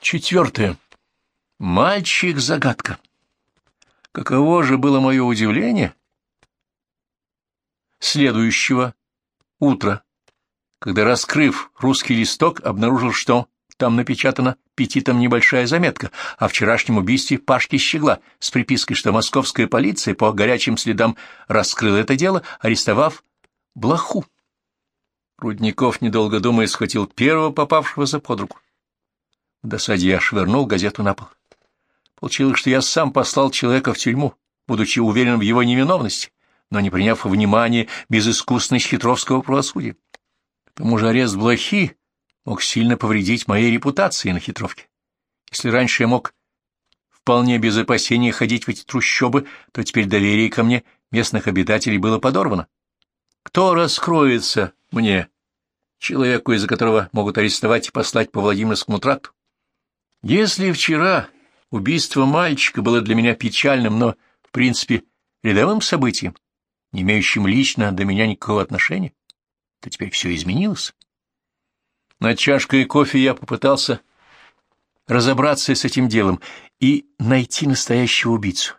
Четвертое. Мальчик-загадка. Каково же было мое удивление следующего утра, когда, раскрыв русский листок, обнаружил, что там напечатана петитом небольшая заметка о вчерашнем убийстве Пашки Щегла с припиской, что московская полиция по горячим следам раскрыла это дело, арестовав Блоху. Рудников, недолго думая, схватил первого попавшегося под руку. В досаде я швырнул газету на пол. Получилось, что я сам послал человека в тюрьму, будучи уверен в его невиновности, но не приняв во внимание безыскусность хитровского правосудия. К тому же арест Блохи мог сильно повредить моей репутации на хитровке. Если раньше я мог вполне без опасения ходить в эти трущобы, то теперь доверие ко мне местных обитателей было подорвано. Кто раскроется мне, человеку, из-за которого могут арестовать и послать по Владимирскому тракту? Если вчера убийство мальчика было для меня печальным, но, в принципе, рядовым событием, не имеющим лично до меня никакого отношения, то теперь все изменилось. Над чашкой кофе я попытался разобраться с этим делом и найти настоящего убийцу.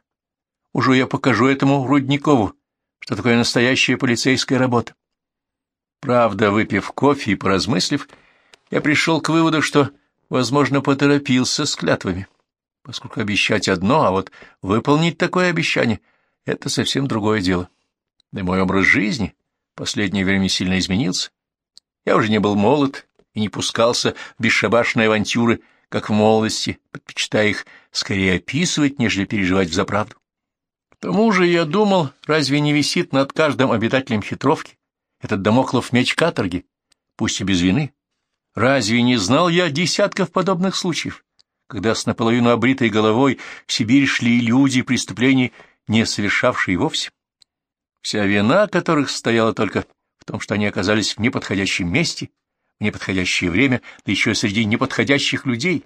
Уже я покажу этому Рудникову, что такое настоящая полицейская работа. Правда, выпив кофе и поразмыслив, я пришел к выводу, что возможно, поторопился с клятвами, поскольку обещать одно, а вот выполнить такое обещание — это совсем другое дело. Да и мой образ жизни в последнее время сильно изменился. Я уже не был молод и не пускался в бесшабашные авантюры, как в молодости, предпочитая их скорее описывать, нежели переживать взаправду. К тому же я думал, разве не висит над каждым обитателем хитровки этот домоклов меч каторги, пусть и без вины? Разве не знал я десятков подобных случаев, когда с наполовину обритой головой в Сибирь шли люди, преступлений не совершавшие вовсе? Вся вина которых стояла только в том, что они оказались в неподходящем месте, в неподходящее время, да еще среди неподходящих людей,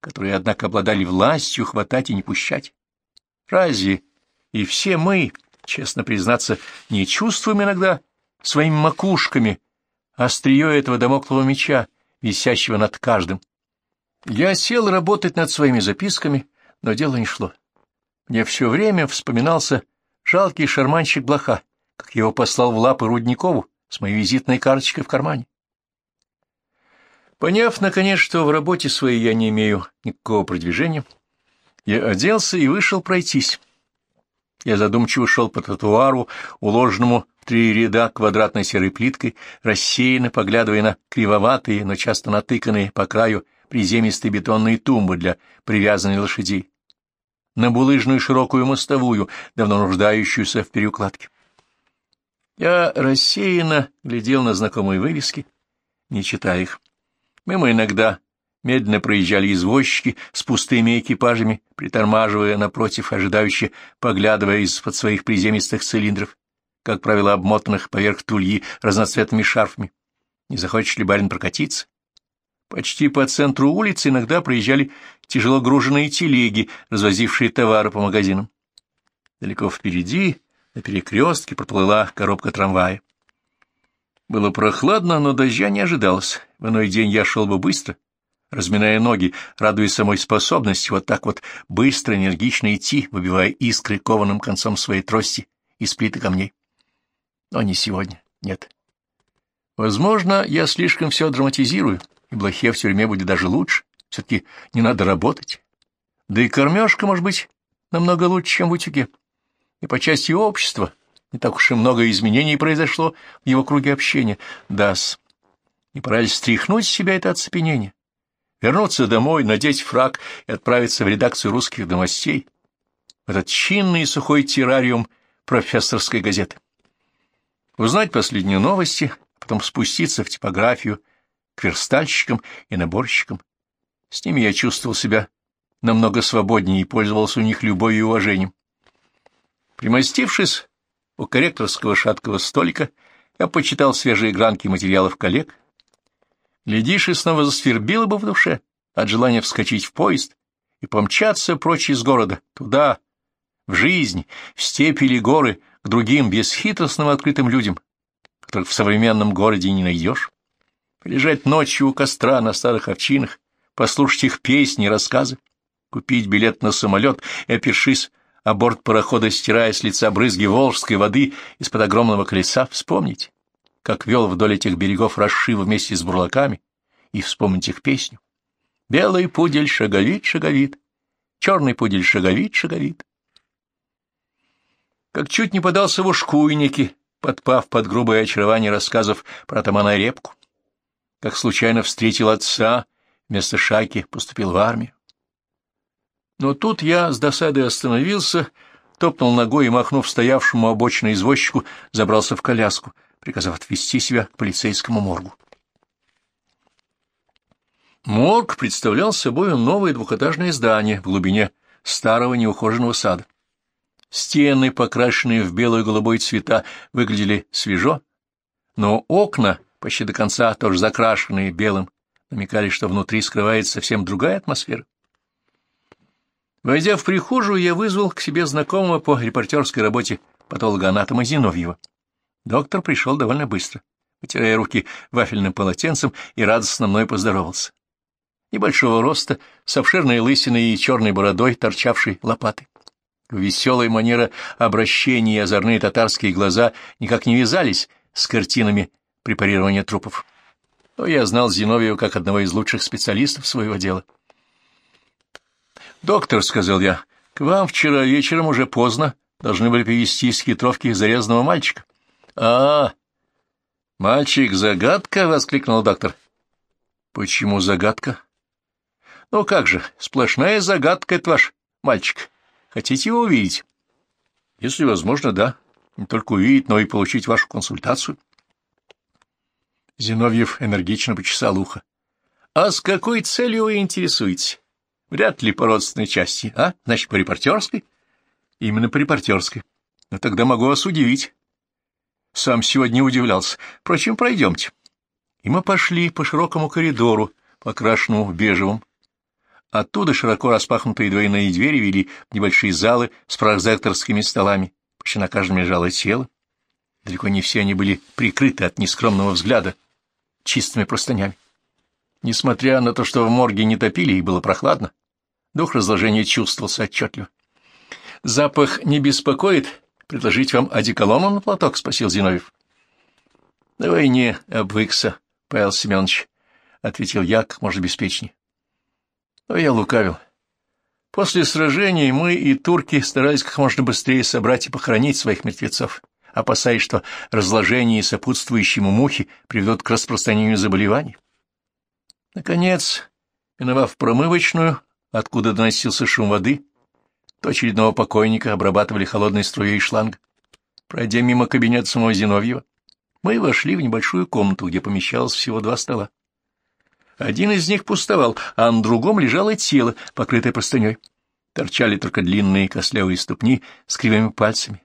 которые, однако, обладали властью хватать и не пущать. Разве и все мы, честно признаться, не чувствуем иногда своими макушками острие этого домоклого меча, висящего над каждым. Я сел работать над своими записками, но дело не шло. Мне все время вспоминался жалкий шарманщик Блоха, как его послал в лапы Рудникову с моей визитной карточкой в кармане. Поняв, наконец, что в работе своей я не имею никакого продвижения, я оделся и вышел пройтись. Я задумчиво шел по тротуару, уложенному в три ряда квадратной серой плиткой, рассеянно поглядывая на кривоватые, но часто натыканные по краю приземистые бетонные тумбы для привязанной лошадей, на булыжную широкую мостовую, давно нуждающуюся в переукладке. Я рассеянно глядел на знакомые вывески, не читая их. Мимо иногда Медленно проезжали извозчики с пустыми экипажами, притормаживая напротив, ожидающе поглядывая из-под своих приземистых цилиндров, как правило, обмотанных поверх тульи разноцветными шарфами. Не захочешь ли барин прокатиться? Почти по центру улицы иногда проезжали тяжело груженные телеги, развозившие товары по магазинам. Далеко впереди, на перекрестке, проплыла коробка трамвая. Было прохладно, но дождя не ожидалось. В иной день я шел бы быстро — разминая ноги, радуясь самой способности вот так вот быстро, энергично идти, выбивая искры кованым концом своей трости из плиты камней. Но не сегодня, нет. Возможно, я слишком все драматизирую, и блохе в тюрьме будет даже лучше. Все-таки не надо работать. Да и кормежка, может быть, намного лучше, чем в утюге. И по части общества не так уж и много изменений произошло в его круге общения. Дас, не пора ли стряхнуть с себя это оцепенение? Вернуться домой, надеть фраг и отправиться в редакцию русских домостей, в этот чинный и сухой террариум профессорской газеты. Узнать последние новости, а потом спуститься в типографию к верстальщикам и наборщикам. С ними я чувствовал себя намного свободнее и пользовался у них любовью и уважением. Примостившись у корректорского шаткого столика, я почитал свежие гранки материалов коллег, Глядишь, и снова засвербило бы в душе от желания вскочить в поезд и помчаться прочь из города, туда, в жизнь, в степи или горы, к другим бесхитростным открытым людям, которых в современном городе не найдешь. Лежать ночью у костра на старых овчинах, послушать их песни и рассказы, купить билет на самолет и, опершись а борт парохода, стирая с лица брызги волжской воды из-под огромного колеса, вспомнить, как вел вдоль этих берегов расшив вместе с бурлаками, и вспомнить их песню. Белый пудель шаговит, шаговит, черный пудель шаговит, шаговит. Как чуть не подался в ушкуйники, подпав под грубое очарование рассказов про атамана Репку, как случайно встретил отца, вместо шайки поступил в армию. Но тут я с досадой остановился, топнул ногой и, махнув стоявшему обочину извозчику, забрался в коляску, приказав отвезти себя к полицейскому моргу. Морг представлял собой новое двухэтажное здание в глубине старого неухоженного сада. Стены, покрашенные в белую и голубой цвета, выглядели свежо, но окна, почти до конца тоже закрашенные белым, намекали, что внутри скрывается совсем другая атмосфера. Войдя в прихожую, я вызвал к себе знакомого по репортерской работе патологоанатома Зиновьева. Доктор пришел довольно быстро, вытирая руки вафельным полотенцем и радостно мной поздоровался. Небольшого роста, с обширной лысиной и черной бородой, торчавшей лопатой. Веселая манера обращения и озорные татарские глаза никак не вязались с картинами препарирования трупов. Но я знал Зиновьева как одного из лучших специалистов своего дела. «Доктор», — сказал я, — «к вам вчера вечером уже поздно должны были привезти из хитровки зарезанного мальчика». «А, мальчик-загадка!» — воскликнул доктор. «Почему загадка?» «Ну как же, сплошная загадка это ваш мальчик. Хотите его увидеть?» «Если возможно, да. Не только увидеть, но и получить вашу консультацию». Зиновьев энергично почесал ухо. «А с какой целью вы интересуетесь?» Вряд ли по родственной части, а? Значит, по репортерской? Именно по репортерской. Но ну, тогда могу вас удивить. Сам сегодня удивлялся. Впрочем, пройдемте. И мы пошли по широкому коридору, покрашенному в бежевом. Оттуда широко распахнутые двойные двери вели в небольшие залы с прозекторскими столами. Почти на каждом лежало тело. Далеко не все они были прикрыты от нескромного взгляда чистыми простынями. Несмотря на то, что в морге не топили и было прохладно, дух разложения чувствовался отчетливо. — Запах не беспокоит? Предложить вам одеколону на платок? — спросил Зиновьев. — На войне обвыкся, Павел Семенович, — ответил я как можно беспечнее. Но я лукавил. После сражений мы и турки старались как можно быстрее собрать и похоронить своих мертвецов, опасаясь, что разложение и сопутствующие мухи приведут к распространению заболеваний. Наконец, миновав промывочную, откуда доносился шум воды, то очередного покойника обрабатывали холодной струей шланг. Пройдя мимо кабинета самого Зиновьева, мы вошли в небольшую комнату, где помещалось всего два стола. Один из них пустовал, а на другом лежало тело, покрытое простыней. Торчали только длинные костлявые ступни с кривыми пальцами,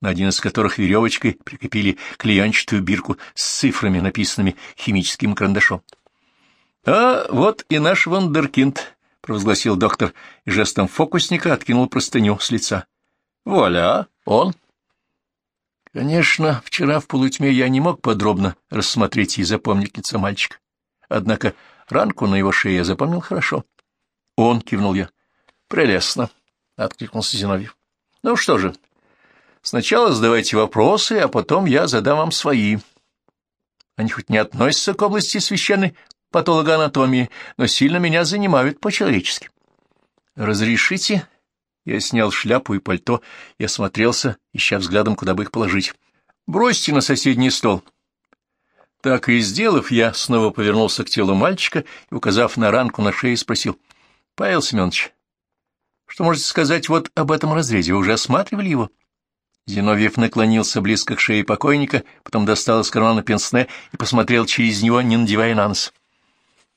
на один из которых веревочкой прикрепили клеенчатую бирку с цифрами, написанными химическим карандашом. — А вот и наш вундеркинд, — провозгласил доктор, и жестом фокусника откинул простыню с лица. — Вуаля, он. Конечно, вчера в полутьме я не мог подробно рассмотреть и запомнить лицо мальчика. Однако ранку на его шее я запомнил хорошо. — Он, — кивнул я. — Прелестно, — откликнулся Зиновьев. — Ну что же, сначала задавайте вопросы, а потом я задам вам свои. Они хоть не относятся к области священной патологоанатомии, но сильно меня занимают по-человечески. «Разрешите?» Я снял шляпу и пальто и осмотрелся, ища взглядом, куда бы их положить. «Бросьте на соседний стол». Так и сделав, я снова повернулся к телу мальчика и, указав на ранку на шее, спросил. — Павел Семенович, что можете сказать вот об этом разрезе? Вы уже осматривали его? Зиновьев наклонился близко к шее покойника, потом достал из кармана пенсне и посмотрел через него, не надевая на нос. —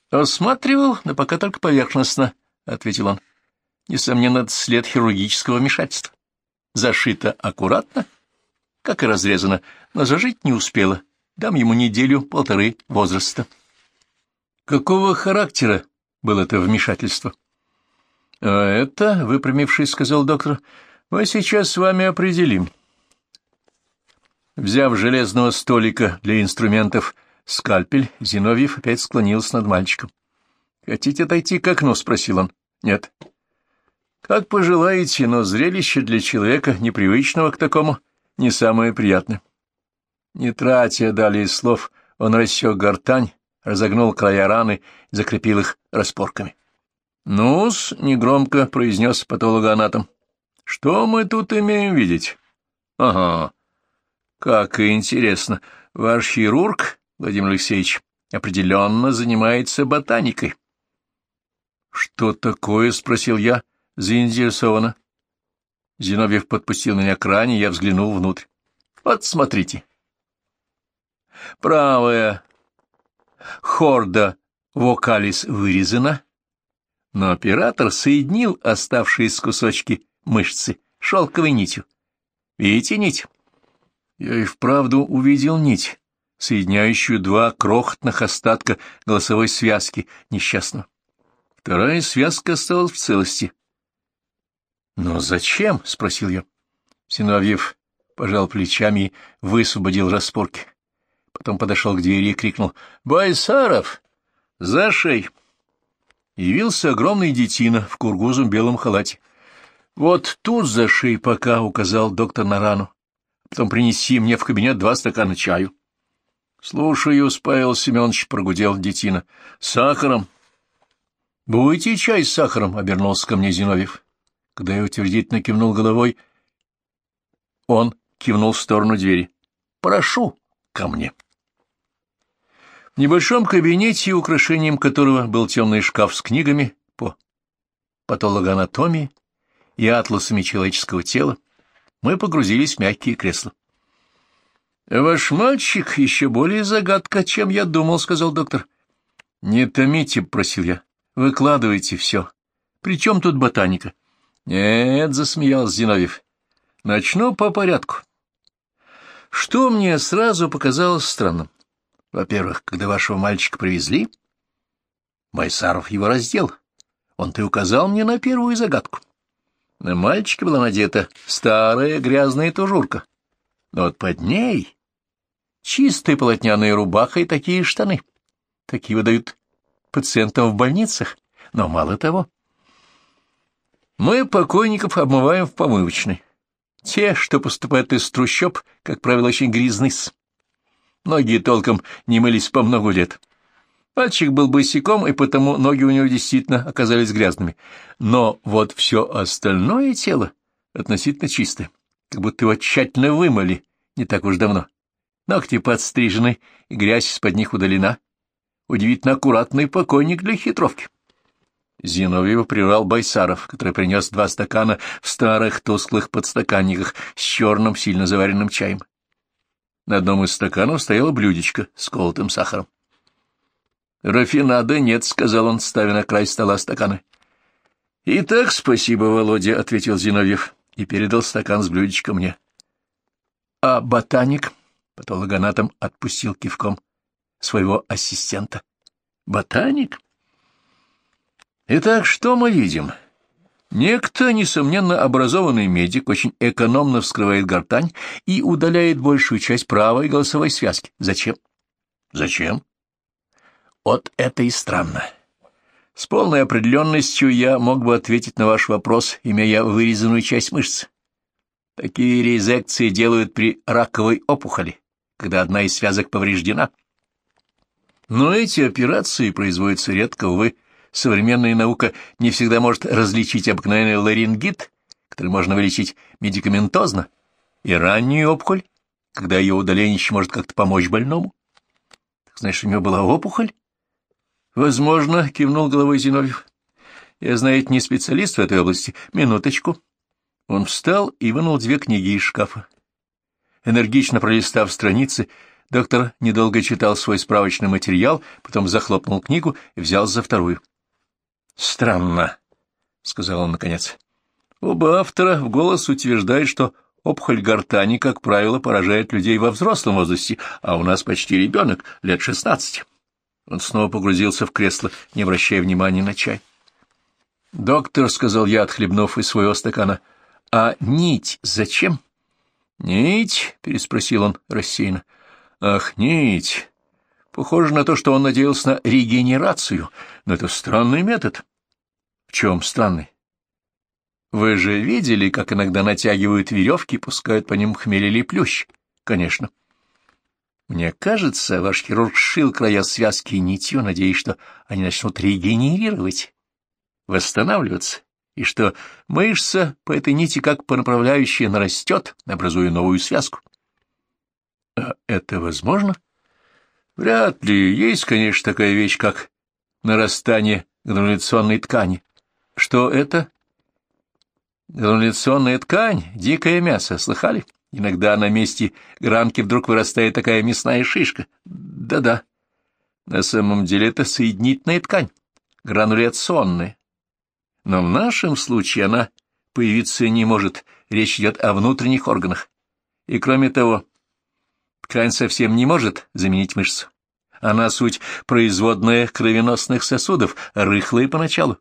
Осматривал, но пока только поверхностно, — ответил он. — Несомненно, след хирургического вмешательства. Зашито аккуратно, как и разрезано, но зажить не успело. Дам ему неделю-полторы возраста. — Какого характера было это вмешательство? — А это, — выпрямившись, сказал доктор, — мы сейчас с вами определим. Взяв железного столика для инструментов, — Скальпель Зиновьев опять склонился над мальчиком. Хотите отойти к окну? — спросил он. — Нет. — Как пожелаете, но зрелище для человека, непривычного к такому, не самое приятное. Не тратя далее слов, он рассек гортань, разогнул края раны и закрепил их распорками. «Ну-с», — негромко произнес патологоанатом, — «что мы тут имеем видеть?» «Ага, как интересно. Ваш хирург, Владимир Алексеевич, определенно занимается ботаникой». «Что такое?» — спросил я, заинтересованно. Зиновьев подпустил меня к ране, я взглянул внутрь. «Вот смотрите». Правая хорда вокалис вырезана, но оператор соединил оставшиеся кусочки мышцы шелковой нитью. Видите нить? Я и вправду увидел нить, соединяющую два крохотных остатка голосовой связки несчастного. Вторая связка осталась в целости. «Но зачем?» — спросил я. Синовьев пожал плечами и высвободил распорки. Потом подошел к двери и крикнул «Байсаров! За шей!» Явился огромный детина в кургузом белом халате. «Вот тут за шей пока», — указал доктор на рану. «Потом принеси мне в кабинет два стакана чаю». «Слушаюсь, Павел Семенович», — прогудел детина. «Сахаром?» «Будете чай с сахаром?» — обернулся ко мне Зиновьев. Когда я утвердительно кивнул головой, он кивнул в сторону двери. «Прошу ко мне». В небольшом кабинете, украшением которого был темный шкаф с книгами по патологоанатомии и атласами человеческого тела, мы погрузились в мягкие кресла. — Ваш мальчик еще более загадка, чем я думал, — сказал доктор. — Не томите, — просил я. — Выкладывайте все. При чем тут ботаника? — Нет, — засмеялся Зиновьев. — Начну по порядку. Что мне сразу показалось странным? Во-первых, когда вашего мальчика привезли, Байсаров его раздел. Он-то и указал мне на первую загадку. На мальчике была надета старая грязная тужурка. Но вот под ней чистая полотняная рубаха и такие штаны. Такие выдают пациентам в больницах. Но мало того. Мы покойников обмываем в помывочной. Те, что поступают из трущоб, как правило, очень грязны. Многие толком не мылись по много лет. Мальчик был босиком, и потому ноги у него действительно оказались грязными. Но вот все остальное тело относительно чистое, как будто его тщательно вымыли не так уж давно. Ногти подстрижены, и грязь из-под них удалена. Удивительно аккуратный покойник для хитровки. Зиновьева прервал Байсаров, который принес два стакана в старых тусклых подстаканниках с черным сильно заваренным чаем. На одном из стаканов стояло блюдечко с колотым сахаром. «Рафинада нет», — сказал он, ставя на край стола стаканы. «И так спасибо, Володя», — ответил Зиновьев и передал стакан с блюдечком мне. «А ботаник?» — патологоанатом отпустил кивком своего ассистента. «Ботаник?» «Итак, что мы видим?» Некто, несомненно, образованный медик очень экономно вскрывает гортань и удаляет большую часть правой голосовой связки. Зачем? Зачем? Вот это и странно. С полной определенностью я мог бы ответить на ваш вопрос, имея вырезанную часть мышцы. Такие резекции делают при раковой опухоли, когда одна из связок повреждена. Но эти операции производятся редко, увы, современная наука не всегда может различить обыкновенный ларингит, который можно вылечить медикаментозно, и раннюю опухоль, когда ее удаление еще может как-то помочь больному. Так, знаешь, у него была опухоль? Возможно, кивнул головой Зиновьев. Я, знаете, не специалист в этой области. Минуточку. Он встал и вынул две книги из шкафа. Энергично пролистав страницы, доктор недолго читал свой справочный материал, потом захлопнул книгу и взял за вторую. Странно, — сказал он наконец. Оба автора в голос утверждают, что опухоль гортани, как правило, поражает людей во взрослом возрасте, а у нас почти ребенок, лет шестнадцати. Он снова погрузился в кресло, не обращая внимания на чай. — Доктор, — сказал я, отхлебнув из своего стакана, — а нить зачем? — Нить? — переспросил он рассеянно. — Ах, нить! Похоже на то, что он надеялся на регенерацию, но это странный метод. В чем странный? Вы же видели, как иногда натягивают веревки и пускают по ним хмель или плющ? Конечно. Мне кажется, ваш хирург шил края связки нитью, надеясь, что они начнут регенерировать, восстанавливаться, и что мышца по этой нити как по направляющей нарастет, образуя новую связку. А это возможно? Вряд ли. Есть, конечно, такая вещь, как нарастание грануляционной ткани. Что это? Грануляционная ткань — дикое мясо, слыхали? Иногда на месте гранки вдруг вырастает такая мясная шишка. Да-да. На самом деле это соединительная ткань, грануляционная. Но в нашем случае она появиться не может, речь идет о внутренних органах. И кроме того, ткань совсем не может заменить мышцу. Она суть производная кровеносных сосудов, рыхлая поначалу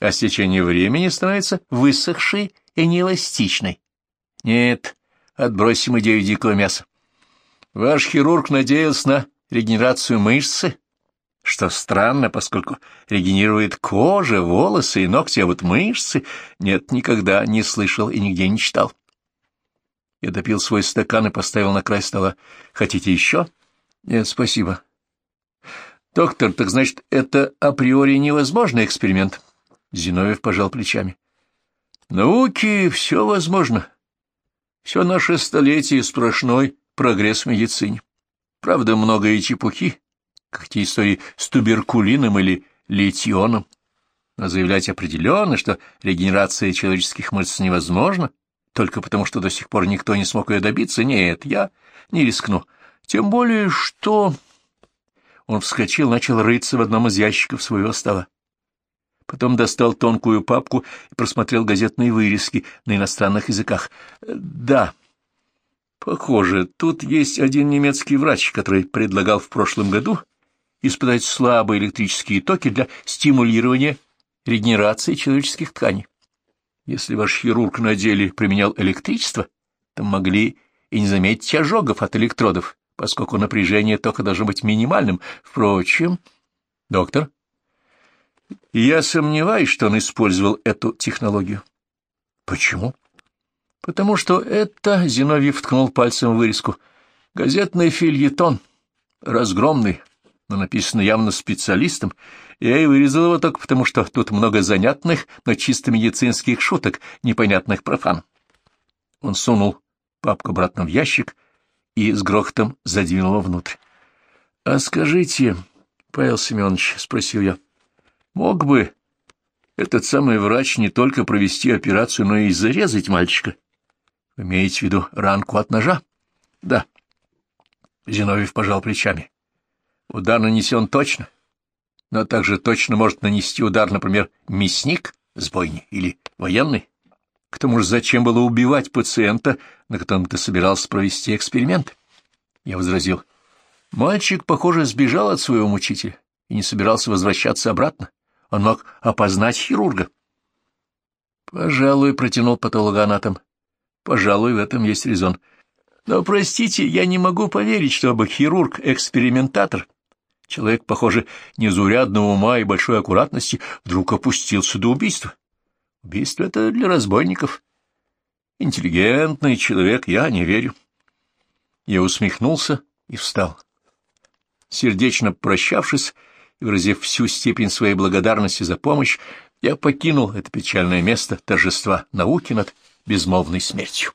а с течением времени становится высохшей и неэластичной. Нет, отбросим идею дикого мяса. Ваш хирург надеялся на регенерацию мышцы, что странно, поскольку регенерирует кожа, волосы и ногти, а вот мышцы нет, никогда не слышал и нигде не читал. Я допил свой стакан и поставил на край стола. Хотите еще? Нет, спасибо. Доктор, так значит, это априори невозможный эксперимент? Зиновьев пожал плечами. Науки все возможно. Все наше столетие сплошной прогресс в медицине. Правда, много и чепухи, как те истории с туберкулином или литионом. Но заявлять определенно, что регенерация человеческих мышц невозможна, только потому что до сих пор никто не смог ее добиться, нет, я не рискну. Тем более, что... Он вскочил, начал рыться в одном из ящиков своего стола потом достал тонкую папку и просмотрел газетные вырезки на иностранных языках. «Да, похоже, тут есть один немецкий врач, который предлагал в прошлом году испытать слабые электрические токи для стимулирования регенерации человеческих тканей. Если ваш хирург на деле применял электричество, то могли и не заметить ожогов от электродов, поскольку напряжение тока должно быть минимальным. Впрочем, доктор, я сомневаюсь, что он использовал эту технологию. Почему? Потому что это, Зиновьев ткнул пальцем в вырезку, газетный фильетон, разгромный, но написано явно специалистом, я и вырезал его только потому, что тут много занятных, но чисто медицинских шуток, непонятных профан. Он сунул папку обратно в ящик и с грохотом задвинул его внутрь. — А скажите, Павел Семенович, — спросил я, Мог бы этот самый врач не только провести операцию, но и зарезать мальчика. Вы имеете в виду ранку от ножа? Да. Зиновьев пожал плечами. Удар нанесен точно, но также точно может нанести удар, например, мясник с бойни или военный. К тому же зачем было убивать пациента, на котором ты собирался провести эксперимент? Я возразил. Мальчик, похоже, сбежал от своего мучителя и не собирался возвращаться обратно он мог опознать хирурга. Пожалуй, протянул патологоанатом. Пожалуй, в этом есть резон. Но, простите, я не могу поверить, чтобы хирург-экспериментатор, человек, похоже, незаурядного ума и большой аккуратности, вдруг опустился до убийства. Убийство — это для разбойников. Интеллигентный человек, я не верю. Я усмехнулся и встал. Сердечно прощавшись, и, выразив всю степень своей благодарности за помощь, я покинул это печальное место торжества науки над безмолвной смертью.